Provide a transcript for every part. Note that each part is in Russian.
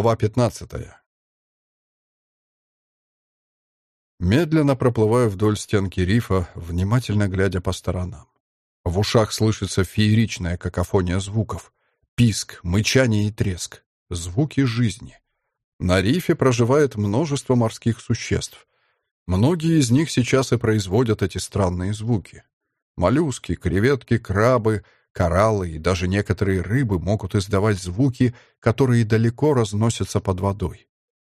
Глава 15. Медленно проплываю вдоль стенки рифа, внимательно глядя по сторонам. В ушах слышится фееричная какофония звуков. Писк, мычание и треск. Звуки жизни. На рифе проживает множество морских существ. Многие из них сейчас и производят эти странные звуки. Моллюски, креветки, крабы — Кораллы и даже некоторые рыбы могут издавать звуки, которые далеко разносятся под водой.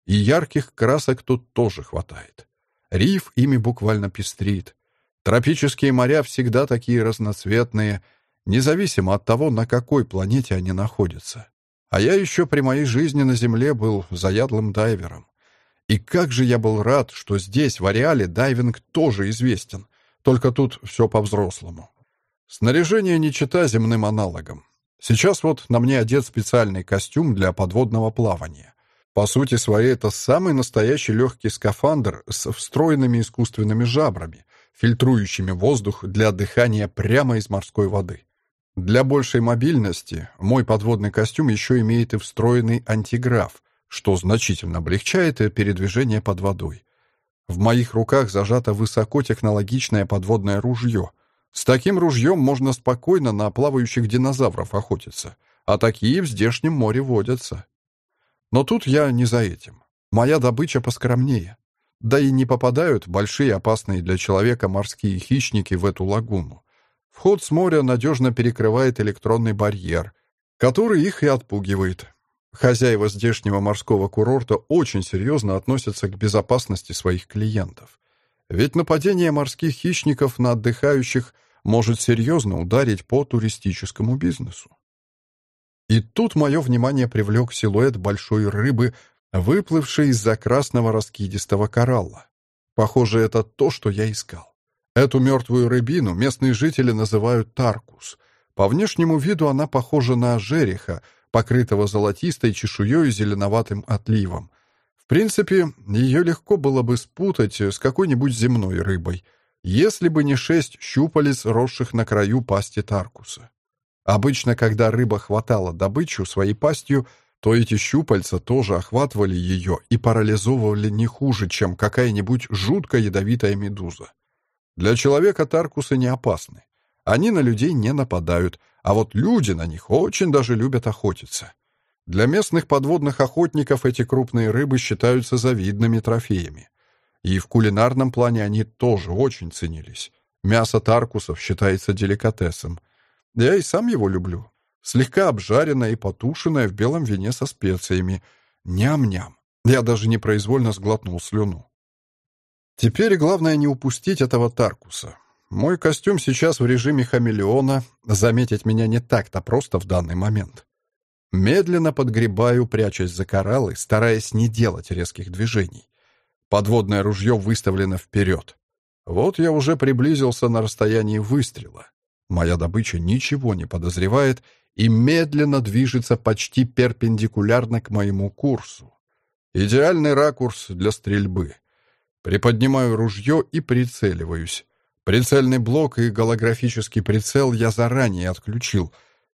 И ярких красок тут тоже хватает. Риф ими буквально пестрит. Тропические моря всегда такие разноцветные, независимо от того, на какой планете они находятся. А я еще при моей жизни на Земле был заядлым дайвером. И как же я был рад, что здесь, в ареале, дайвинг тоже известен. Только тут все по-взрослому. Снаряжение не чита земным аналогам. Сейчас вот на мне одет специальный костюм для подводного плавания. По сути своей, это самый настоящий легкий скафандр с встроенными искусственными жабрами, фильтрующими воздух для дыхания прямо из морской воды. Для большей мобильности мой подводный костюм еще имеет и встроенный антиграф, что значительно облегчает передвижение под водой. В моих руках зажато высокотехнологичное подводное ружье — с таким ружьем можно спокойно на плавающих динозавров охотиться, а такие в здешнем море водятся. Но тут я не за этим. Моя добыча поскромнее. Да и не попадают большие опасные для человека морские хищники в эту лагуну. Вход с моря надежно перекрывает электронный барьер, который их и отпугивает. Хозяева здешнего морского курорта очень серьезно относятся к безопасности своих клиентов. Ведь нападение морских хищников на отдыхающих может серьезно ударить по туристическому бизнесу. И тут мое внимание привлек силуэт большой рыбы, выплывшей из-за красного раскидистого коралла. Похоже, это то, что я искал. Эту мертвую рыбину местные жители называют таркус. По внешнему виду она похожа на жереха, покрытого золотистой чешуей и зеленоватым отливом. В принципе, ее легко было бы спутать с какой-нибудь земной рыбой — если бы не шесть щупалец, росших на краю пасти Таркуса. Обычно, когда рыба хватала добычу своей пастью, то эти щупальца тоже охватывали ее и парализовывали не хуже, чем какая-нибудь жутко ядовитая медуза. Для человека Таркусы не опасны. Они на людей не нападают, а вот люди на них очень даже любят охотиться. Для местных подводных охотников эти крупные рыбы считаются завидными трофеями. И в кулинарном плане они тоже очень ценились. Мясо таркусов считается деликатесом. Я и сам его люблю. Слегка обжаренное и потушенное в белом вине со специями. Ням-ням. Я даже непроизвольно сглотнул слюну. Теперь главное не упустить этого таркуса. Мой костюм сейчас в режиме хамелеона. Заметить меня не так-то просто в данный момент. Медленно подгребаю, прячась за кораллы, стараясь не делать резких движений. Подводное ружье выставлено вперед. Вот я уже приблизился на расстоянии выстрела. Моя добыча ничего не подозревает и медленно движется почти перпендикулярно к моему курсу. Идеальный ракурс для стрельбы. Приподнимаю ружье и прицеливаюсь. Прицельный блок и голографический прицел я заранее отключил.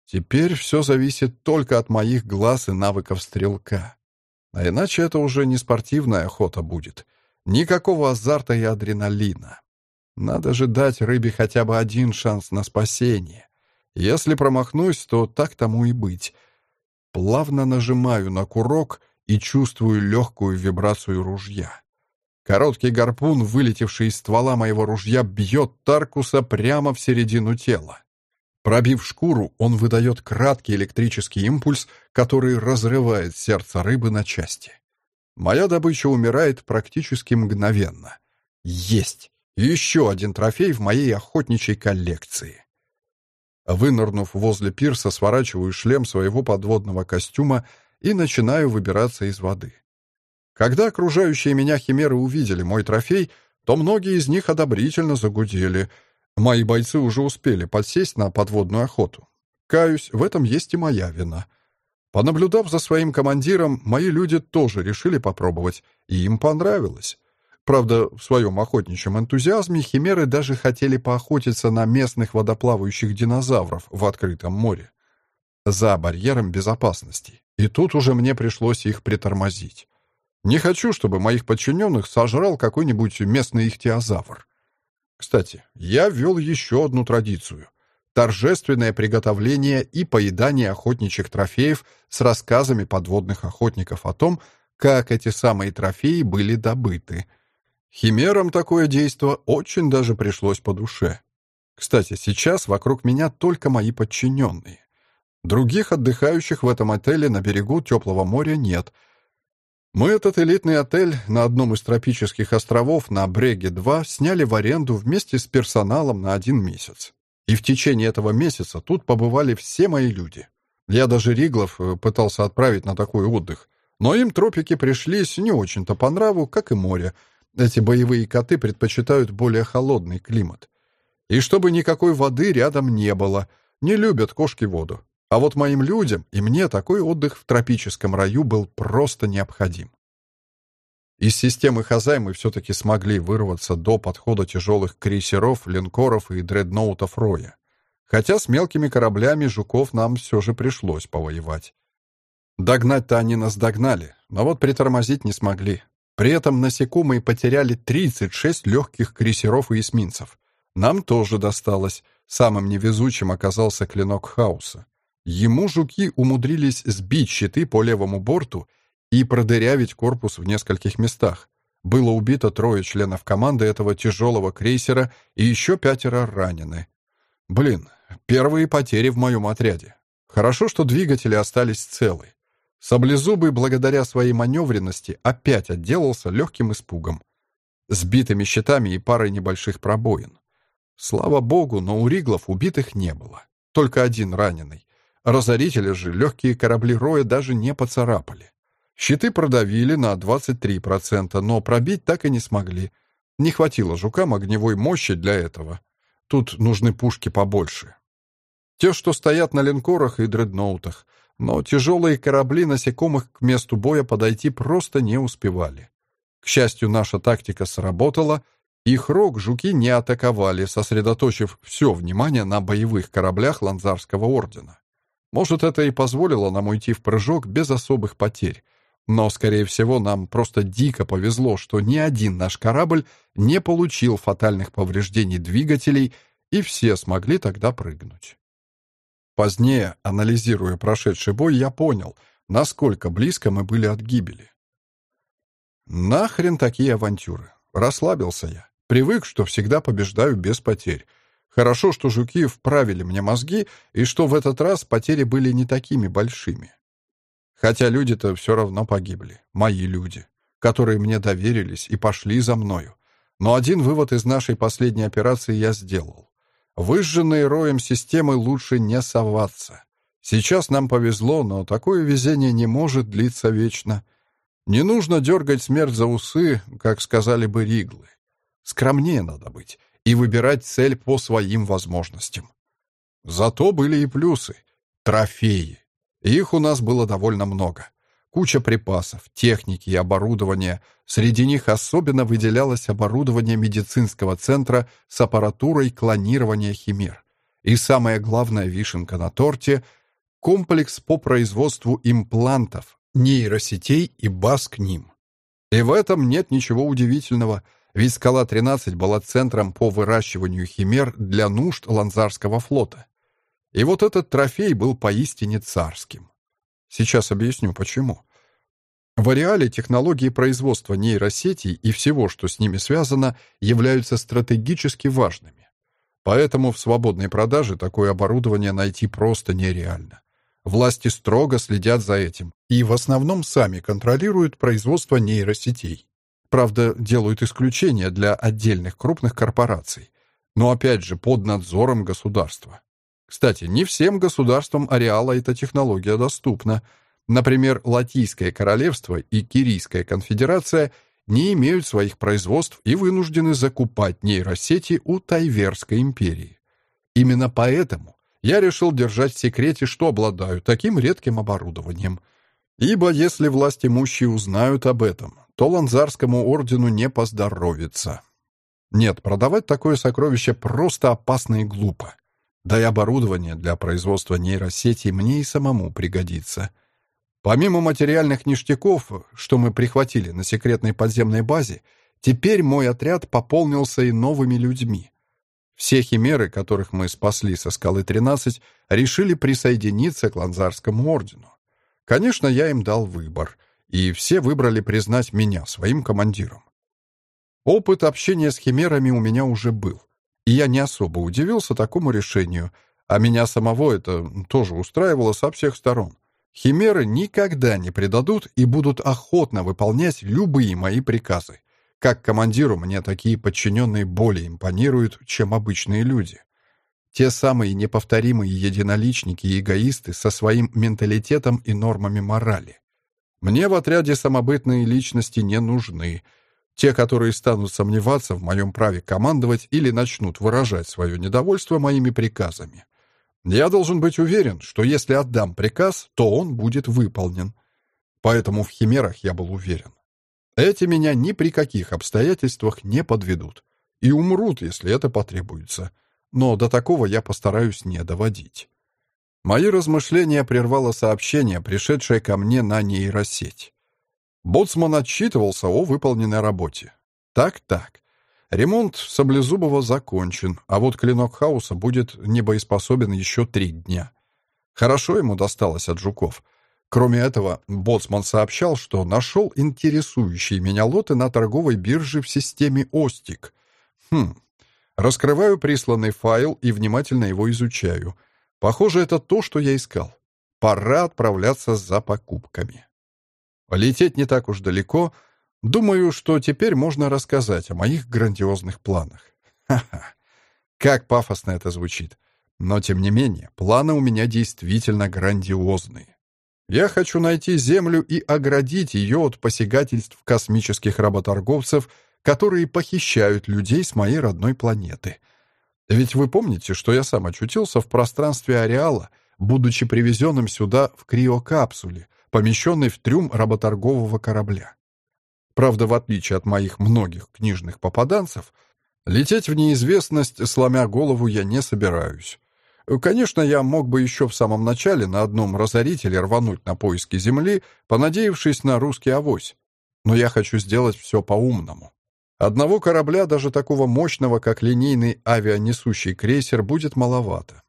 Теперь все зависит только от моих глаз и навыков стрелка. А иначе это уже не спортивная охота будет. Никакого азарта и адреналина. Надо же дать рыбе хотя бы один шанс на спасение. Если промахнусь, то так тому и быть. Плавно нажимаю на курок и чувствую легкую вибрацию ружья. Короткий гарпун, вылетевший из ствола моего ружья, бьет Таркуса прямо в середину тела. Пробив шкуру, он выдает краткий электрический импульс, который разрывает сердце рыбы на части. Моя добыча умирает практически мгновенно. Есть! Еще один трофей в моей охотничьей коллекции. Вынырнув возле пирса, сворачиваю шлем своего подводного костюма и начинаю выбираться из воды. Когда окружающие меня химеры увидели мой трофей, то многие из них одобрительно загудели — Мои бойцы уже успели подсесть на подводную охоту. Каюсь, в этом есть и моя вина. Понаблюдав за своим командиром, мои люди тоже решили попробовать, и им понравилось. Правда, в своем охотничьем энтузиазме химеры даже хотели поохотиться на местных водоплавающих динозавров в открытом море. за барьером безопасности. И тут уже мне пришлось их притормозить. Не хочу, чтобы моих подчиненных сожрал какой-нибудь местный ихтиозавр. Кстати, я ввел еще одну традицию — торжественное приготовление и поедание охотничьих трофеев с рассказами подводных охотников о том, как эти самые трофеи были добыты. Химерам такое действо очень даже пришлось по душе. Кстати, сейчас вокруг меня только мои подчиненные. Других отдыхающих в этом отеле на берегу теплого моря нет. Мы этот элитный отель на одном из тропических островов на Бреге-2 сняли в аренду вместе с персоналом на один месяц. И в течение этого месяца тут побывали все мои люди. Я даже Риглов э, пытался отправить на такой отдых. Но им тропики пришлись не очень-то по нраву, как и море. Эти боевые коты предпочитают более холодный климат. И чтобы никакой воды рядом не было. Не любят кошки воду. А вот моим людям и мне такой отдых в тропическом раю был просто необходим. Из системы Хазай мы все-таки смогли вырваться до подхода тяжелых крейсеров, линкоров и дредноутов Роя. Хотя с мелкими кораблями жуков нам все же пришлось повоевать. Догнать-то они нас догнали, но вот притормозить не смогли. При этом насекомые потеряли 36 легких крейсеров и эсминцев. Нам тоже досталось. Самым невезучим оказался клинок Хауса. Ему жуки умудрились сбить щиты по левому борту и продырявить корпус в нескольких местах. Было убито трое членов команды этого тяжелого крейсера и еще пятеро ранены. Блин, первые потери в моем отряде. Хорошо, что двигатели остались целы. Саблезубый, благодаря своей маневренности, опять отделался легким испугом. Сбитыми щитами и парой небольших пробоин. Слава богу, но у Риглов убитых не было. Только один раненый. Разорители же легкие корабли Роя даже не поцарапали. Щиты продавили на 23%, но пробить так и не смогли. Не хватило жукам огневой мощи для этого. Тут нужны пушки побольше. Те, что стоят на линкорах и дредноутах. Но тяжелые корабли насекомых к месту боя подойти просто не успевали. К счастью, наша тактика сработала, их рог жуки не атаковали, сосредоточив все внимание на боевых кораблях Ланзарского ордена. Может, это и позволило нам уйти в прыжок без особых потерь. Но, скорее всего, нам просто дико повезло, что ни один наш корабль не получил фатальных повреждений двигателей, и все смогли тогда прыгнуть. Позднее, анализируя прошедший бой, я понял, насколько близко мы были от гибели. Нахрен такие авантюры? Расслабился я. Привык, что всегда побеждаю без потерь. Хорошо, что жуки вправили мне мозги, и что в этот раз потери были не такими большими. Хотя люди-то все равно погибли. Мои люди, которые мне доверились и пошли за мною. Но один вывод из нашей последней операции я сделал. Выжженные роем системы лучше не соваться. Сейчас нам повезло, но такое везение не может длиться вечно. Не нужно дергать смерть за усы, как сказали бы риглы. Скромнее надо быть и выбирать цель по своим возможностям. Зато были и плюсы. Трофеи. Их у нас было довольно много. Куча припасов, техники и оборудования. Среди них особенно выделялось оборудование медицинского центра с аппаратурой клонирования химер. И самая главная вишенка на торте — комплекс по производству имплантов, нейросетей и баз к ним. И в этом нет ничего удивительного — ведь Скала-13 была центром по выращиванию химер для нужд Ланзарского флота. И вот этот трофей был поистине царским. Сейчас объясню, почему. В ареале технологии производства нейросетей и всего, что с ними связано, являются стратегически важными. Поэтому в свободной продаже такое оборудование найти просто нереально. Власти строго следят за этим и в основном сами контролируют производство нейросетей. Правда, делают исключения для отдельных крупных корпораций. Но опять же, под надзором государства. Кстати, не всем государствам ареала эта технология доступна. Например, Латийское королевство и Кирийская конфедерация не имеют своих производств и вынуждены закупать нейросети у Тайверской империи. Именно поэтому я решил держать в секрете, что обладаю таким редким оборудованием. Ибо если власть имущие узнают об этом, то Ланзарскому ордену не поздоровится. Нет, продавать такое сокровище просто опасно и глупо. Да и оборудование для производства нейросетей мне и самому пригодится. Помимо материальных ништяков, что мы прихватили на секретной подземной базе, теперь мой отряд пополнился и новыми людьми. Все химеры, которых мы спасли со скалы 13, решили присоединиться к Ланзарскому ордену. Конечно, я им дал выбор, и все выбрали признать меня своим командиром. Опыт общения с химерами у меня уже был, и я не особо удивился такому решению, а меня самого это тоже устраивало со всех сторон. Химеры никогда не предадут и будут охотно выполнять любые мои приказы. Как командиру мне такие подчиненные более импонируют, чем обычные люди. Те самые неповторимые единоличники и эгоисты со своим менталитетом и нормами морали. Мне в отряде самобытные личности не нужны. Те, которые станут сомневаться в моем праве командовать или начнут выражать свое недовольство моими приказами. Я должен быть уверен, что если отдам приказ, то он будет выполнен. Поэтому в химерах я был уверен. Эти меня ни при каких обстоятельствах не подведут. И умрут, если это потребуется. Но до такого я постараюсь не доводить. Мои размышления прервало сообщение, пришедшее ко мне на нейросеть. Боцман отчитывался о выполненной работе. Так-так. Ремонт Саблезубова закончен, а вот клинок хаоса будет небоеспособен еще три дня. Хорошо ему досталось от жуков — Кроме этого, Боцман сообщал, что нашел интересующие меня лоты на торговой бирже в системе «Остик». Хм. Раскрываю присланный файл и внимательно его изучаю. Похоже, это то, что я искал. Пора отправляться за покупками. Лететь не так уж далеко. Думаю, что теперь можно рассказать о моих грандиозных планах. Ха-ха. Как пафосно это звучит. Но, тем не менее, планы у меня действительно грандиозные. Я хочу найти Землю и оградить ее от посягательств космических работорговцев, которые похищают людей с моей родной планеты. Ведь вы помните, что я сам очутился в пространстве ареала, будучи привезенным сюда в криокапсуле, помещенной в трюм работоргового корабля. Правда, в отличие от моих многих книжных попаданцев, лететь в неизвестность, сломя голову, я не собираюсь. Конечно, я мог бы еще в самом начале на одном разорителе рвануть на поиски земли, понадеявшись на русский авось. Но я хочу сделать все по-умному. Одного корабля, даже такого мощного, как линейный авианесущий крейсер, будет маловато.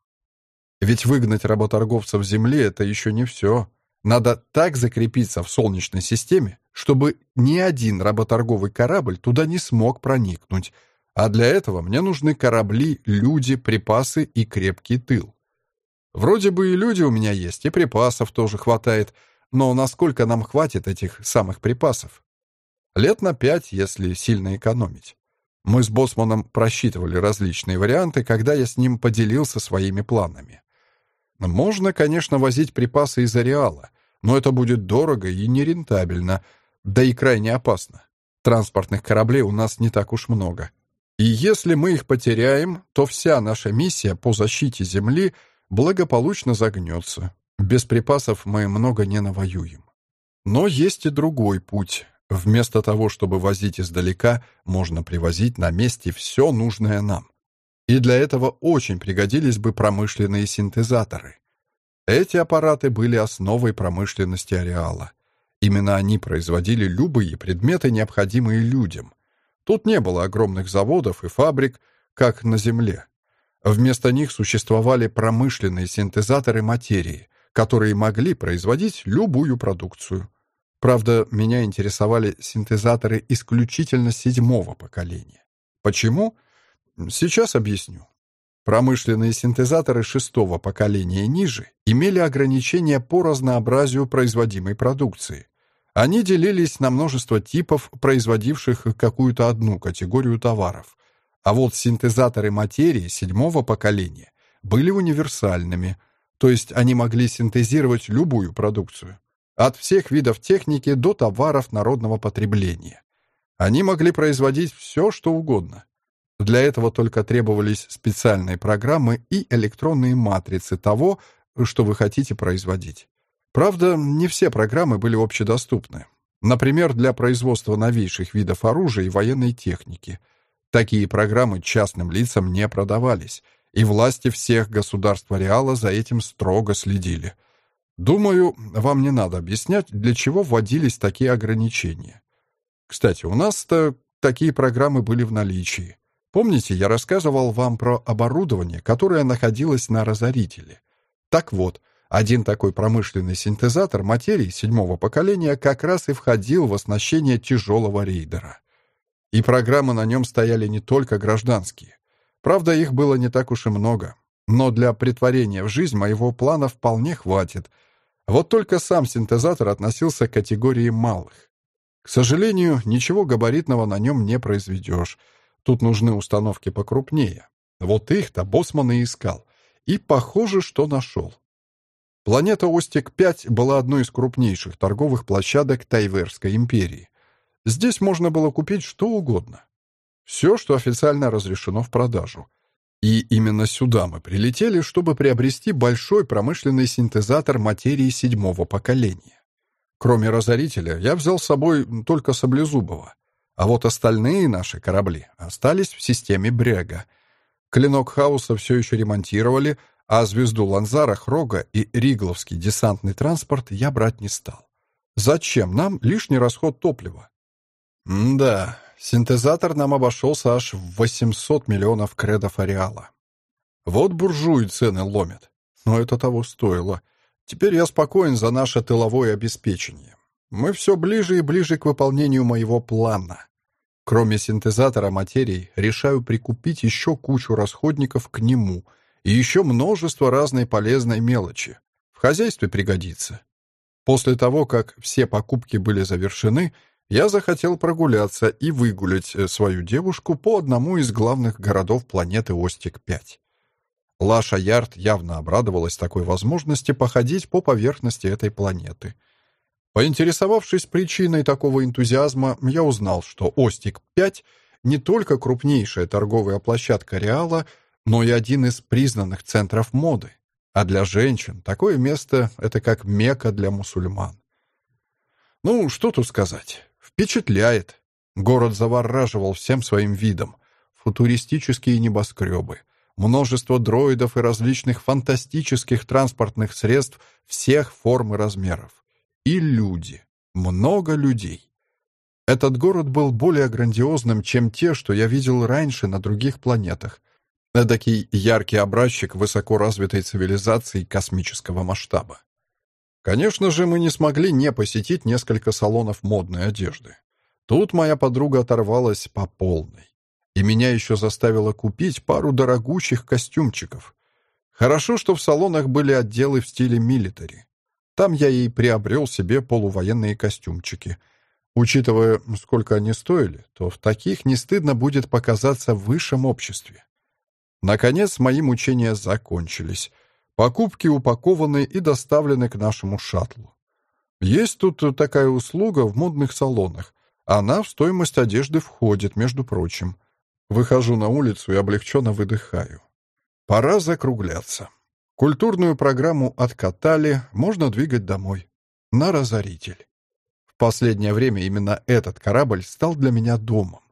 Ведь выгнать работорговцев Земли — это еще не все. Надо так закрепиться в Солнечной системе, чтобы ни один работорговый корабль туда не смог проникнуть — а для этого мне нужны корабли, люди, припасы и крепкий тыл. Вроде бы и люди у меня есть, и припасов тоже хватает, но насколько нам хватит этих самых припасов? Лет на пять, если сильно экономить. Мы с Босманом просчитывали различные варианты, когда я с ним поделился своими планами. Можно, конечно, возить припасы из ареала, но это будет дорого и нерентабельно, да и крайне опасно. Транспортных кораблей у нас не так уж много. И если мы их потеряем, то вся наша миссия по защите Земли благополучно загнется. Без припасов мы много не навоюем. Но есть и другой путь. Вместо того, чтобы возить издалека, можно привозить на месте все нужное нам. И для этого очень пригодились бы промышленные синтезаторы. Эти аппараты были основой промышленности ареала. Именно они производили любые предметы, необходимые людям — Тут не было огромных заводов и фабрик, как на Земле. Вместо них существовали промышленные синтезаторы материи, которые могли производить любую продукцию. Правда, меня интересовали синтезаторы исключительно седьмого поколения. Почему? Сейчас объясню. Промышленные синтезаторы шестого поколения ниже имели ограничения по разнообразию производимой продукции. Они делились на множество типов, производивших какую-то одну категорию товаров. А вот синтезаторы материи седьмого поколения были универсальными, то есть они могли синтезировать любую продукцию, от всех видов техники до товаров народного потребления. Они могли производить все, что угодно. Для этого только требовались специальные программы и электронные матрицы того, что вы хотите производить. Правда, не все программы были общедоступны. Например, для производства новейших видов оружия и военной техники. Такие программы частным лицам не продавались, и власти всех государств ареала за этим строго следили. Думаю, вам не надо объяснять, для чего вводились такие ограничения. Кстати, у нас-то такие программы были в наличии. Помните, я рассказывал вам про оборудование, которое находилось на разорителе? Так вот, один такой промышленный синтезатор материи седьмого поколения как раз и входил в оснащение тяжелого рейдера. И программы на нем стояли не только гражданские. Правда, их было не так уж и много. Но для притворения в жизнь моего плана вполне хватит. Вот только сам синтезатор относился к категории малых. К сожалению, ничего габаритного на нем не произведешь. Тут нужны установки покрупнее. Вот их-то Босман и искал. И похоже, что нашел. Планета Остик-5 была одной из крупнейших торговых площадок Тайверской империи. Здесь можно было купить что угодно. Все, что официально разрешено в продажу. И именно сюда мы прилетели, чтобы приобрести большой промышленный синтезатор материи седьмого поколения. Кроме разорителя, я взял с собой только Саблезубова. А вот остальные наши корабли остались в системе Брега. Клинок Хауса все еще ремонтировали, а звезду Ланзара, Хрога и Ригловский десантный транспорт я брать не стал. Зачем нам лишний расход топлива? М да, синтезатор нам обошелся аж в 800 миллионов кредов ареала. Вот буржуи цены ломят. Но это того стоило. Теперь я спокоен за наше тыловое обеспечение. Мы все ближе и ближе к выполнению моего плана. Кроме синтезатора материи, решаю прикупить еще кучу расходников к нему — и еще множество разной полезной мелочи. В хозяйстве пригодится. После того, как все покупки были завершены, я захотел прогуляться и выгулять э, свою девушку по одному из главных городов планеты Остик-5. Лаша Ярд явно обрадовалась такой возможности походить по поверхности этой планеты. Поинтересовавшись причиной такого энтузиазма, я узнал, что Остик-5 не только крупнейшая торговая площадка Реала — но и один из признанных центров моды. А для женщин такое место — это как мека для мусульман. Ну, что тут сказать. Впечатляет. Город завораживал всем своим видом. Футуристические небоскребы, множество дроидов и различных фантастических транспортных средств всех форм и размеров. И люди. Много людей. Этот город был более грандиозным, чем те, что я видел раньше на других планетах, Эдакий яркий образчик высоко развитой цивилизации космического масштаба. Конечно же, мы не смогли не посетить несколько салонов модной одежды. Тут моя подруга оторвалась по полной. И меня еще заставила купить пару дорогущих костюмчиков. Хорошо, что в салонах были отделы в стиле милитари. Там я и приобрел себе полувоенные костюмчики. Учитывая, сколько они стоили, то в таких не стыдно будет показаться в высшем обществе. Наконец, мои мучения закончились. Покупки упакованы и доставлены к нашему шаттлу. Есть тут такая услуга в модных салонах. Она в стоимость одежды входит, между прочим. Выхожу на улицу и облегченно выдыхаю. Пора закругляться. Культурную программу откатали, можно двигать домой. На разоритель. В последнее время именно этот корабль стал для меня домом.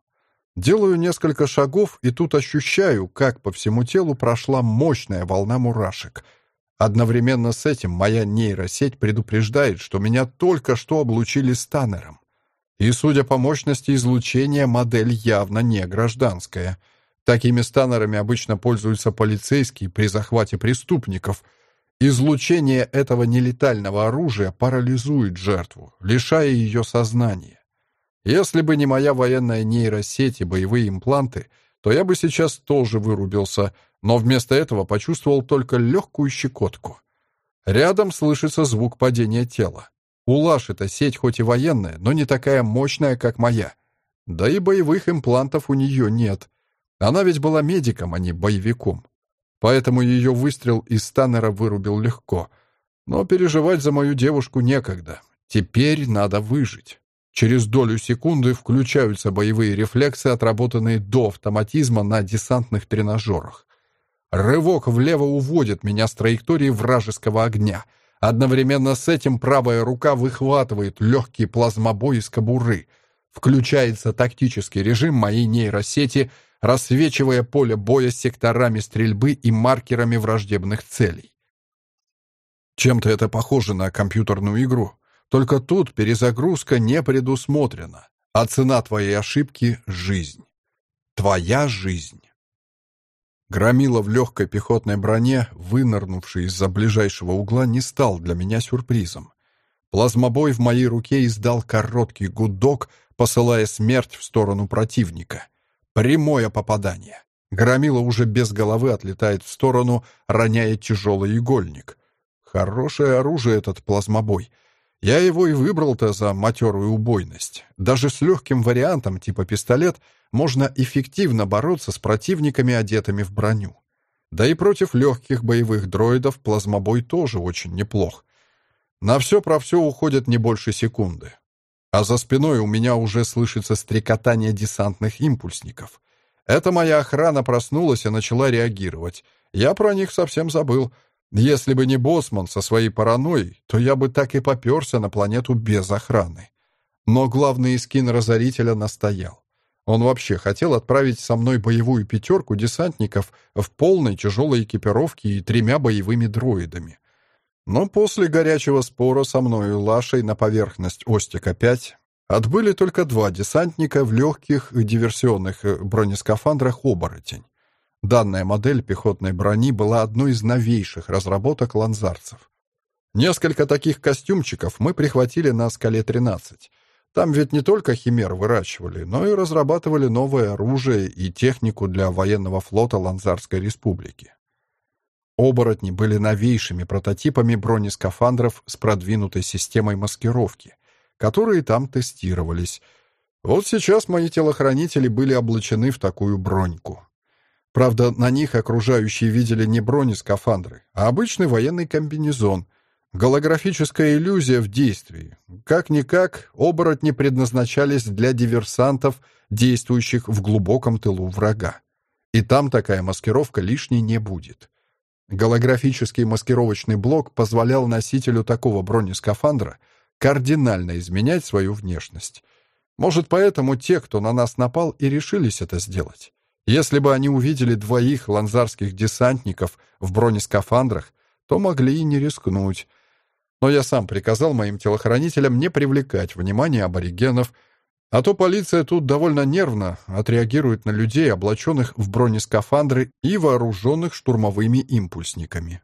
Делаю несколько шагов и тут ощущаю, как по всему телу прошла мощная волна мурашек. Одновременно с этим моя нейросеть предупреждает, что меня только что облучили станером. И, судя по мощности излучения, модель явно не гражданская. Такими станерами обычно пользуются полицейские при захвате преступников. Излучение этого нелетального оружия парализует жертву, лишая ее сознания. Если бы не моя военная нейросеть и боевые импланты, то я бы сейчас тоже вырубился, но вместо этого почувствовал только легкую щекотку. Рядом слышится звук падения тела. У Лаши-то сеть хоть и военная, но не такая мощная, как моя. Да и боевых имплантов у нее нет. Она ведь была медиком, а не боевиком. Поэтому ее выстрел из станера вырубил легко. Но переживать за мою девушку некогда. Теперь надо выжить. Через долю секунды включаются боевые рефлексы, отработанные до автоматизма на десантных тренажерах. Рывок влево уводит меня с траектории вражеского огня. Одновременно с этим правая рука выхватывает легкий плазмобой из кобуры. Включается тактический режим моей нейросети, рассвечивая поле боя секторами стрельбы и маркерами враждебных целей. Чем-то это похоже на компьютерную игру. Только тут перезагрузка не предусмотрена, а цена твоей ошибки — жизнь. Твоя жизнь. Громила в легкой пехотной броне, вынырнувший из-за ближайшего угла, не стал для меня сюрпризом. Плазмобой в моей руке издал короткий гудок, посылая смерть в сторону противника. Прямое попадание. Громила уже без головы отлетает в сторону, роняя тяжелый игольник. Хорошее оружие этот плазмобой. Я его и выбрал-то за матерую убойность. Даже с легким вариантом типа пистолет можно эффективно бороться с противниками, одетыми в броню. Да и против легких боевых дроидов плазмобой тоже очень неплох. На все про все уходит не больше секунды. А за спиной у меня уже слышится стрекотание десантных импульсников. Это моя охрана проснулась и начала реагировать. Я про них совсем забыл. Если бы не Босман со своей паранойей, то я бы так и поперся на планету без охраны. Но главный скин Разорителя настоял. Он вообще хотел отправить со мной боевую пятерку десантников в полной тяжелой экипировке и тремя боевыми дроидами. Но после горячего спора со мной и Лашей на поверхность Остика-5 отбыли только два десантника в легких диверсионных бронескафандрах «Оборотень». Данная модель пехотной брони была одной из новейших разработок ланзарцев. Несколько таких костюмчиков мы прихватили на «Скале-13», там ведь не только химер выращивали, но и разрабатывали новое оружие и технику для военного флота Ланзарской республики. Оборотни были новейшими прототипами бронескафандров с продвинутой системой маскировки, которые там тестировались. Вот сейчас мои телохранители были облачены в такую броньку. Правда, на них окружающие видели не бронескафандры, а обычный военный комбинезон, Голографическая иллюзия в действии. Как-никак, оборотни предназначались для диверсантов, действующих в глубоком тылу врага. И там такая маскировка лишней не будет. Голографический маскировочный блок позволял носителю такого бронескафандра кардинально изменять свою внешность. Может, поэтому те, кто на нас напал, и решились это сделать. Если бы они увидели двоих ланзарских десантников в бронескафандрах, то могли и не рискнуть, но я сам приказал моим телохранителям не привлекать внимание аборигенов, а то полиция тут довольно нервно отреагирует на людей, облаченных в бронескафандры и вооруженных штурмовыми импульсниками.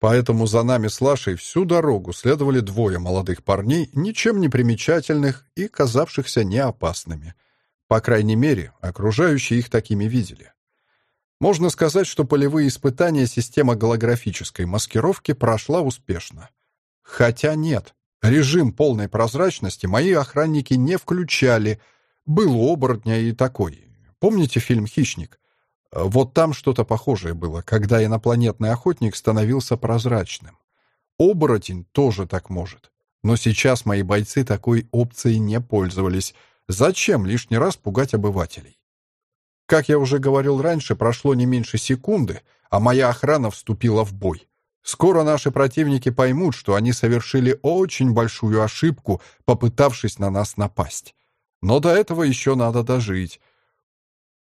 Поэтому за нами с Лашей всю дорогу следовали двое молодых парней, ничем не примечательных и казавшихся неопасными. По крайней мере, окружающие их такими видели. Можно сказать, что полевые испытания система голографической маскировки прошла успешно. Хотя нет. Режим полной прозрачности мои охранники не включали. Был оборотня и такой. Помните фильм «Хищник»? Вот там что-то похожее было, когда инопланетный охотник становился прозрачным. Оборотень тоже так может. Но сейчас мои бойцы такой опцией не пользовались. Зачем лишний раз пугать обывателей? Как я уже говорил раньше, прошло не меньше секунды, а моя охрана вступила в бой. Скоро наши противники поймут, что они совершили очень большую ошибку, попытавшись на нас напасть. Но до этого еще надо дожить.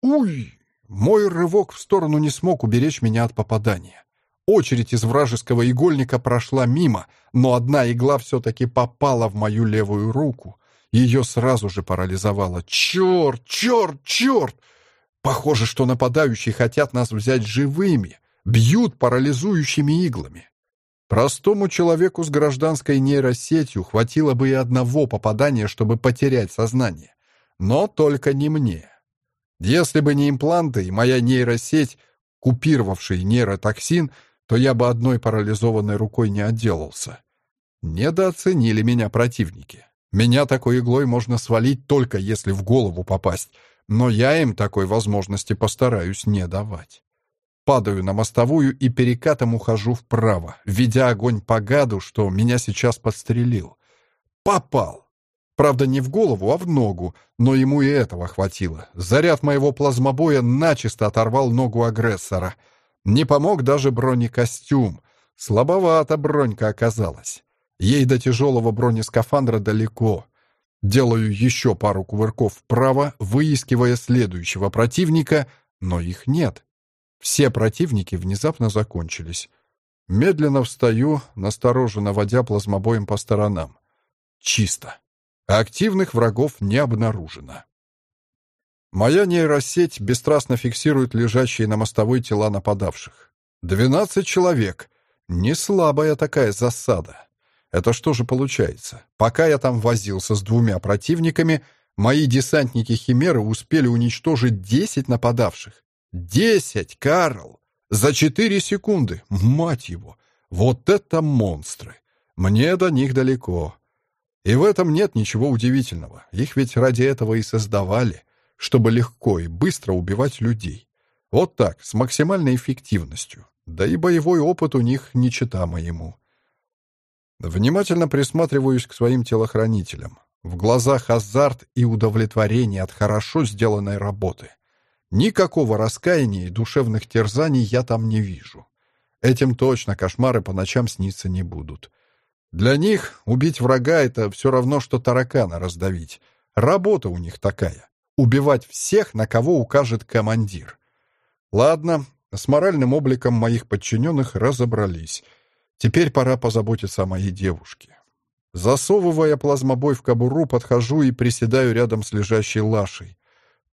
Уй! Мой рывок в сторону не смог уберечь меня от попадания. Очередь из вражеского игольника прошла мимо, но одна игла все-таки попала в мою левую руку. Ее сразу же парализовало. «Черт! Черт! Черт!» Похоже, что нападающие хотят нас взять живыми бьют парализующими иглами. Простому человеку с гражданской нейросетью хватило бы и одного попадания, чтобы потерять сознание. Но только не мне. Если бы не импланты и моя нейросеть, купировавший нейротоксин, то я бы одной парализованной рукой не отделался. Недооценили меня противники. Меня такой иглой можно свалить только если в голову попасть, но я им такой возможности постараюсь не давать. Падаю на мостовую и перекатом ухожу вправо, ведя огонь по гаду, что меня сейчас подстрелил. Попал! Правда, не в голову, а в ногу, но ему и этого хватило. Заряд моего плазмобоя начисто оторвал ногу агрессора. Не помог даже бронекостюм. Слабовато бронька оказалась. Ей до тяжелого бронескафандра далеко. Делаю еще пару кувырков вправо, выискивая следующего противника, но их нет. Все противники внезапно закончились. Медленно встаю, настороженно водя плазмобоем по сторонам. Чисто. Активных врагов не обнаружено. Моя нейросеть бесстрастно фиксирует лежащие на мостовой тела нападавших. Двенадцать человек. Не слабая такая засада. Это что же получается? Пока я там возился с двумя противниками, мои десантники Химеры успели уничтожить десять нападавших. Десять, Карл! За четыре секунды! Мать его! Вот это монстры! Мне до них далеко. И в этом нет ничего удивительного. Их ведь ради этого и создавали чтобы легко и быстро убивать людей. Вот так, с максимальной эффективностью. Да и боевой опыт у них не чита моему. Внимательно присматриваюсь к своим телохранителям. В глазах азарт и удовлетворение от хорошо сделанной работы. Никакого раскаяния и душевных терзаний я там не вижу. Этим точно кошмары по ночам сниться не будут. Для них убить врага — это все равно, что таракана раздавить. Работа у них такая убивать всех, на кого укажет командир. Ладно, с моральным обликом моих подчиненных разобрались. Теперь пора позаботиться о моей девушке. Засовывая плазмобой в кобуру, подхожу и приседаю рядом с лежащей Лашей.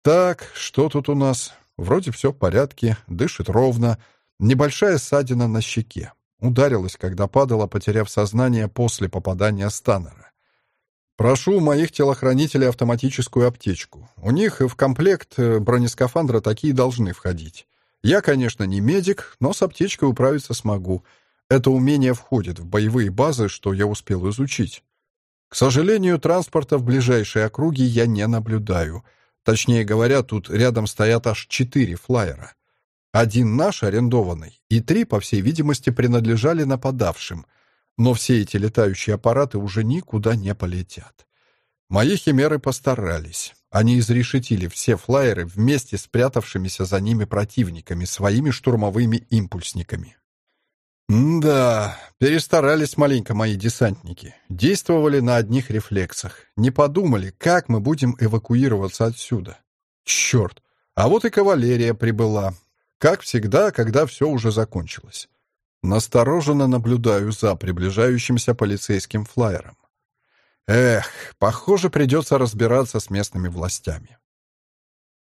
Так, что тут у нас? Вроде все в порядке, дышит ровно. Небольшая ссадина на щеке. Ударилась, когда падала, потеряв сознание после попадания станера. Прошу у моих телохранителей автоматическую аптечку. У них в комплект э, бронескафандра такие должны входить. Я, конечно, не медик, но с аптечкой управиться смогу. Это умение входит в боевые базы, что я успел изучить. К сожалению, транспорта в ближайшей округе я не наблюдаю. Точнее говоря, тут рядом стоят аж четыре флайера. Один наш, арендованный, и три, по всей видимости, принадлежали нападавшим — но все эти летающие аппараты уже никуда не полетят. Мои химеры постарались. Они изрешетили все флайеры вместе с спрятавшимися за ними противниками своими штурмовыми импульсниками. Да, перестарались маленько мои десантники. Действовали на одних рефлексах. Не подумали, как мы будем эвакуироваться отсюда. Черт! А вот и кавалерия прибыла. Как всегда, когда все уже закончилось. Настороженно наблюдаю за приближающимся полицейским флайером. Эх, похоже, придется разбираться с местными властями.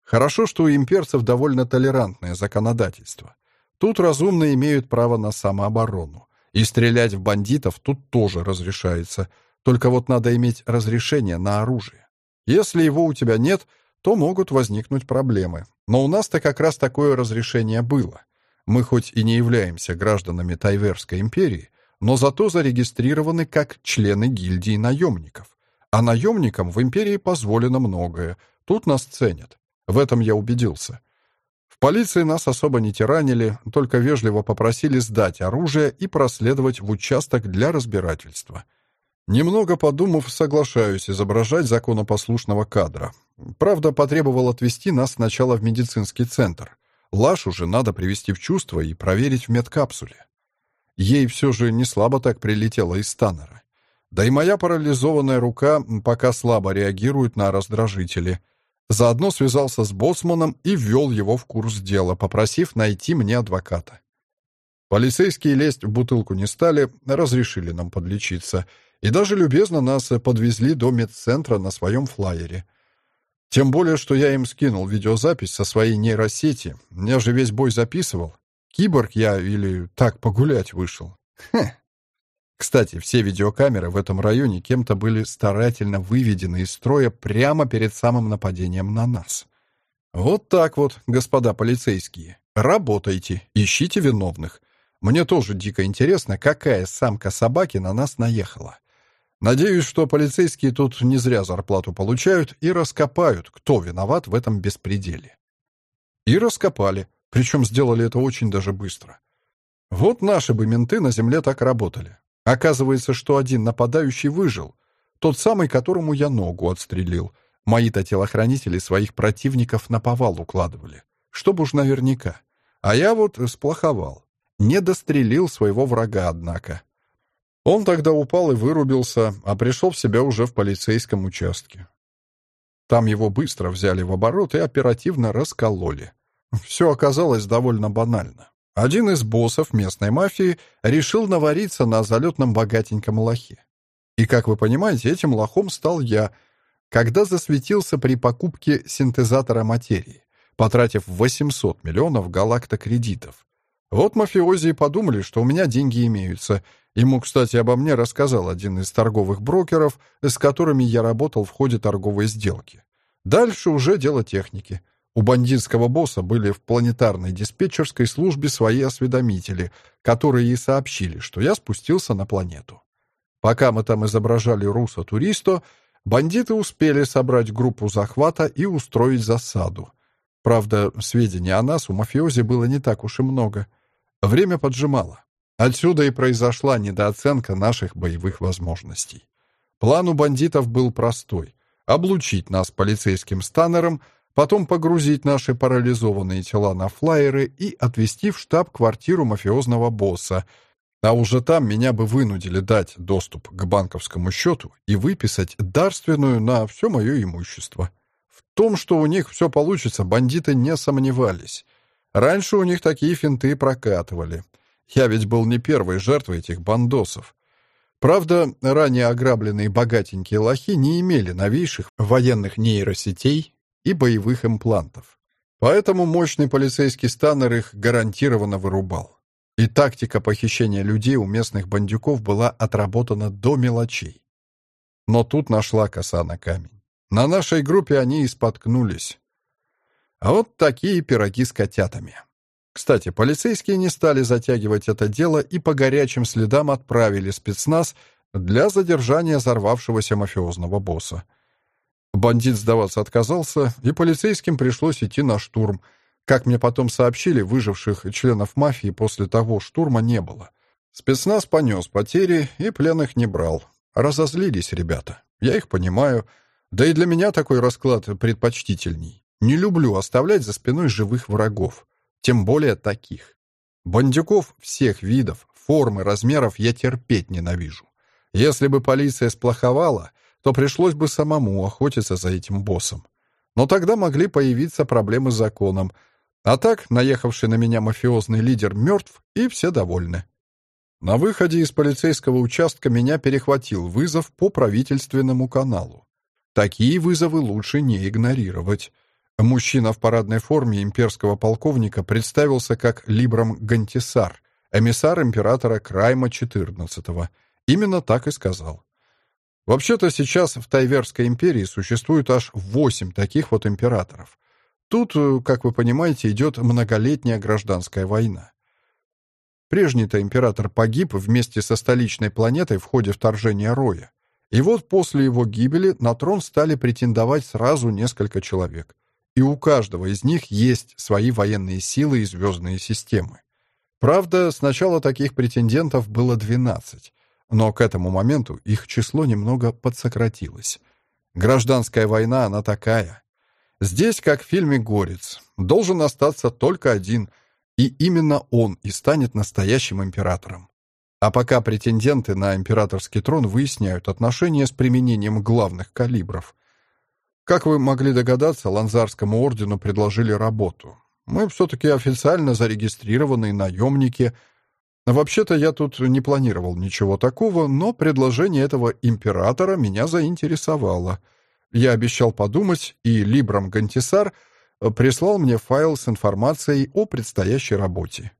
Хорошо, что у имперцев довольно толерантное законодательство. Тут разумные имеют право на самооборону. И стрелять в бандитов тут тоже разрешается. Только вот надо иметь разрешение на оружие. Если его у тебя нет, то могут возникнуть проблемы. Но у нас-то как раз такое разрешение было. Мы хоть и не являемся гражданами Тайверской империи, но зато зарегистрированы как члены гильдии наемников. А наемникам в империи позволено многое. Тут нас ценят. В этом я убедился. В полиции нас особо не тиранили, только вежливо попросили сдать оружие и проследовать в участок для разбирательства. Немного подумав, соглашаюсь изображать законопослушного кадра. Правда, потребовал отвезти нас сначала в медицинский центр. Лаш уже надо привести в чувство и проверить в медкапсуле. Ей все же не слабо так прилетело из Станнера. Да и моя парализованная рука пока слабо реагирует на раздражители. Заодно связался с боцманом и ввел его в курс дела, попросив найти мне адвоката. Полицейские лезть в бутылку не стали, разрешили нам подлечиться. И даже любезно нас подвезли до медцентра на своем флайере — тем более, что я им скинул видеозапись со своей нейросети. Я же весь бой записывал. Киборг я или так погулять вышел. Хе. Кстати, все видеокамеры в этом районе кем-то были старательно выведены из строя прямо перед самым нападением на нас. Вот так вот, господа полицейские. Работайте, ищите виновных. Мне тоже дико интересно, какая самка собаки на нас наехала. Надеюсь, что полицейские тут не зря зарплату получают и раскопают, кто виноват в этом беспределе. И раскопали, причем сделали это очень даже быстро. Вот наши бы менты на земле так работали. Оказывается, что один нападающий выжил, тот самый, которому я ногу отстрелил. Мои-то телохранители своих противников на повал укладывали, чтобы уж наверняка. А я вот сплоховал. Не дострелил своего врага, однако. Он тогда упал и вырубился, а пришел в себя уже в полицейском участке. Там его быстро взяли в оборот и оперативно раскололи. Все оказалось довольно банально. Один из боссов местной мафии решил навариться на залетном богатеньком лохе. И, как вы понимаете, этим лохом стал я, когда засветился при покупке синтезатора материи, потратив 800 миллионов галактокредитов. Вот мафиози подумали, что у меня деньги имеются. Ему, кстати, обо мне рассказал один из торговых брокеров, с которыми я работал в ходе торговой сделки. Дальше уже дело техники. У бандитского босса были в планетарной диспетчерской службе свои осведомители, которые и сообщили, что я спустился на планету. Пока мы там изображали Руса Туристо, бандиты успели собрать группу захвата и устроить засаду. Правда, сведений о нас у мафиози было не так уж и много. Время поджимало. Отсюда и произошла недооценка наших боевых возможностей. План у бандитов был простой — облучить нас полицейским станером, потом погрузить наши парализованные тела на флайеры и отвезти в штаб-квартиру мафиозного босса, а уже там меня бы вынудили дать доступ к банковскому счету и выписать дарственную на все мое имущество. В том, что у них все получится, бандиты не сомневались — Раньше у них такие финты прокатывали. Я ведь был не первой жертвой этих бандосов. Правда, ранее ограбленные богатенькие лохи не имели новейших военных нейросетей и боевых имплантов. Поэтому мощный полицейский станнер их гарантированно вырубал. И тактика похищения людей у местных бандюков была отработана до мелочей. Но тут нашла коса на камень. На нашей группе они и споткнулись. А вот такие пироги с котятами. Кстати, полицейские не стали затягивать это дело и по горячим следам отправили спецназ для задержания взорвавшегося мафиозного босса. Бандит сдаваться отказался, и полицейским пришлось идти на штурм. Как мне потом сообщили, выживших членов мафии после того штурма не было. Спецназ понес потери и пленных не брал. Разозлились ребята. Я их понимаю. Да и для меня такой расклад предпочтительней. Не люблю оставлять за спиной живых врагов, тем более таких. Бандюков всех видов, форм и размеров я терпеть ненавижу. Если бы полиция сплоховала, то пришлось бы самому охотиться за этим боссом. Но тогда могли появиться проблемы с законом. А так, наехавший на меня мафиозный лидер мертв, и все довольны. На выходе из полицейского участка меня перехватил вызов по правительственному каналу. Такие вызовы лучше не игнорировать. Мужчина в парадной форме имперского полковника представился как Либрам Гантисар, эмиссар императора Крайма XIV. Именно так и сказал. Вообще-то сейчас в Тайверской империи существует аж восемь таких вот императоров. Тут, э, как вы понимаете, идет многолетняя гражданская война. Прежний-то император погиб вместе со столичной планетой в ходе вторжения Роя. И вот после его гибели на трон стали претендовать сразу несколько человек — и у каждого из них есть свои военные силы и звездные системы. Правда, сначала таких претендентов было 12, но к этому моменту их число немного подсократилось. Гражданская война, она такая. Здесь, как в фильме «Горец», должен остаться только один, и именно он и станет настоящим императором. А пока претенденты на императорский трон выясняют отношения с применением главных калибров — как вы могли догадаться, Ланзарскому ордену предложили работу. Мы все-таки официально зарегистрированные наемники. Вообще-то я тут не планировал ничего такого, но предложение этого императора меня заинтересовало. Я обещал подумать, и Либрам Гантисар прислал мне файл с информацией о предстоящей работе.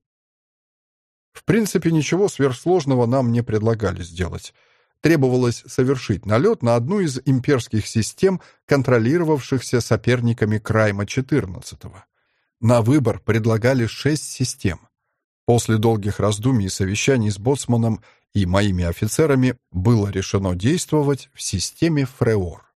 В принципе, ничего сверхсложного нам не предлагали сделать — требовалось совершить налет на одну из имперских систем, контролировавшихся соперниками Крайма XIV. На выбор предлагали шесть систем. После долгих раздумий и совещаний с боцманом и моими офицерами было решено действовать в системе Фреор.